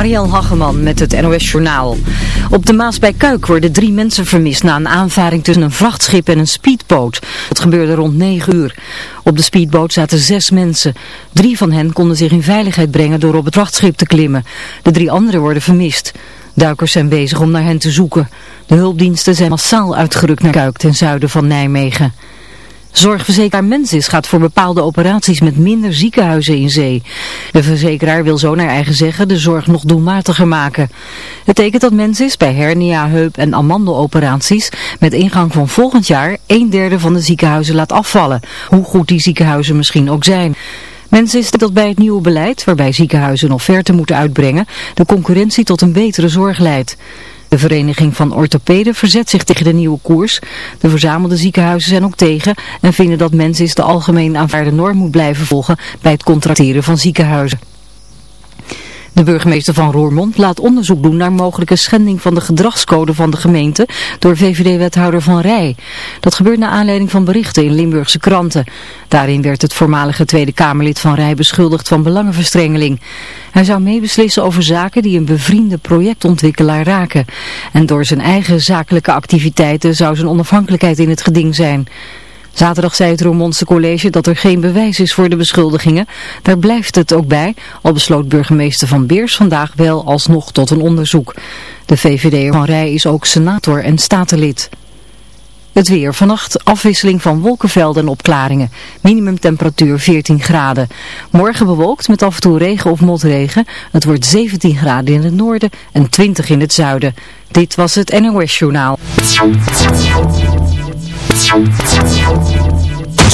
Marielle Hageman met het NOS Journaal. Op de Maas bij Kuik worden drie mensen vermist na een aanvaring tussen een vrachtschip en een speedboot. Het gebeurde rond 9 uur. Op de speedboot zaten zes mensen. Drie van hen konden zich in veiligheid brengen door op het vrachtschip te klimmen. De drie anderen worden vermist. Duikers zijn bezig om naar hen te zoeken. De hulpdiensten zijn massaal uitgerukt naar Kuik ten zuiden van Nijmegen. Zorgverzekeraar Mensis gaat voor bepaalde operaties met minder ziekenhuizen in zee. De verzekeraar wil zo naar eigen zeggen de zorg nog doelmatiger maken. Het betekent dat Mensis bij hernia, heup en amandeloperaties met ingang van volgend jaar een derde van de ziekenhuizen laat afvallen. Hoe goed die ziekenhuizen misschien ook zijn. Mensis dat bij het nieuwe beleid, waarbij ziekenhuizen offerte moeten uitbrengen, de concurrentie tot een betere zorg leidt. De Vereniging van Orthopeden verzet zich tegen de nieuwe koers. De verzamelde ziekenhuizen zijn ook tegen en vinden dat Mensis de algemeen aanvaarde norm moet blijven volgen bij het contracteren van ziekenhuizen. De burgemeester van Roermond laat onderzoek doen naar mogelijke schending van de gedragscode van de gemeente door VVD-wethouder Van Rij. Dat gebeurt naar aanleiding van berichten in Limburgse kranten. Daarin werd het voormalige Tweede Kamerlid Van Rij beschuldigd van belangenverstrengeling. Hij zou meebeslissen over zaken die een bevriende projectontwikkelaar raken. En door zijn eigen zakelijke activiteiten zou zijn onafhankelijkheid in het geding zijn. Zaterdag zei het Roermondse college dat er geen bewijs is voor de beschuldigingen. Daar blijft het ook bij, al besloot burgemeester Van Beers vandaag wel alsnog tot een onderzoek. De VVD van Rij is ook senator en statenlid. Het weer. Vannacht afwisseling van wolkenvelden en opklaringen. Minimumtemperatuur 14 graden. Morgen bewolkt met af en toe regen of motregen. Het wordt 17 graden in het noorden en 20 in het zuiden. Dit was het NOS Journaal.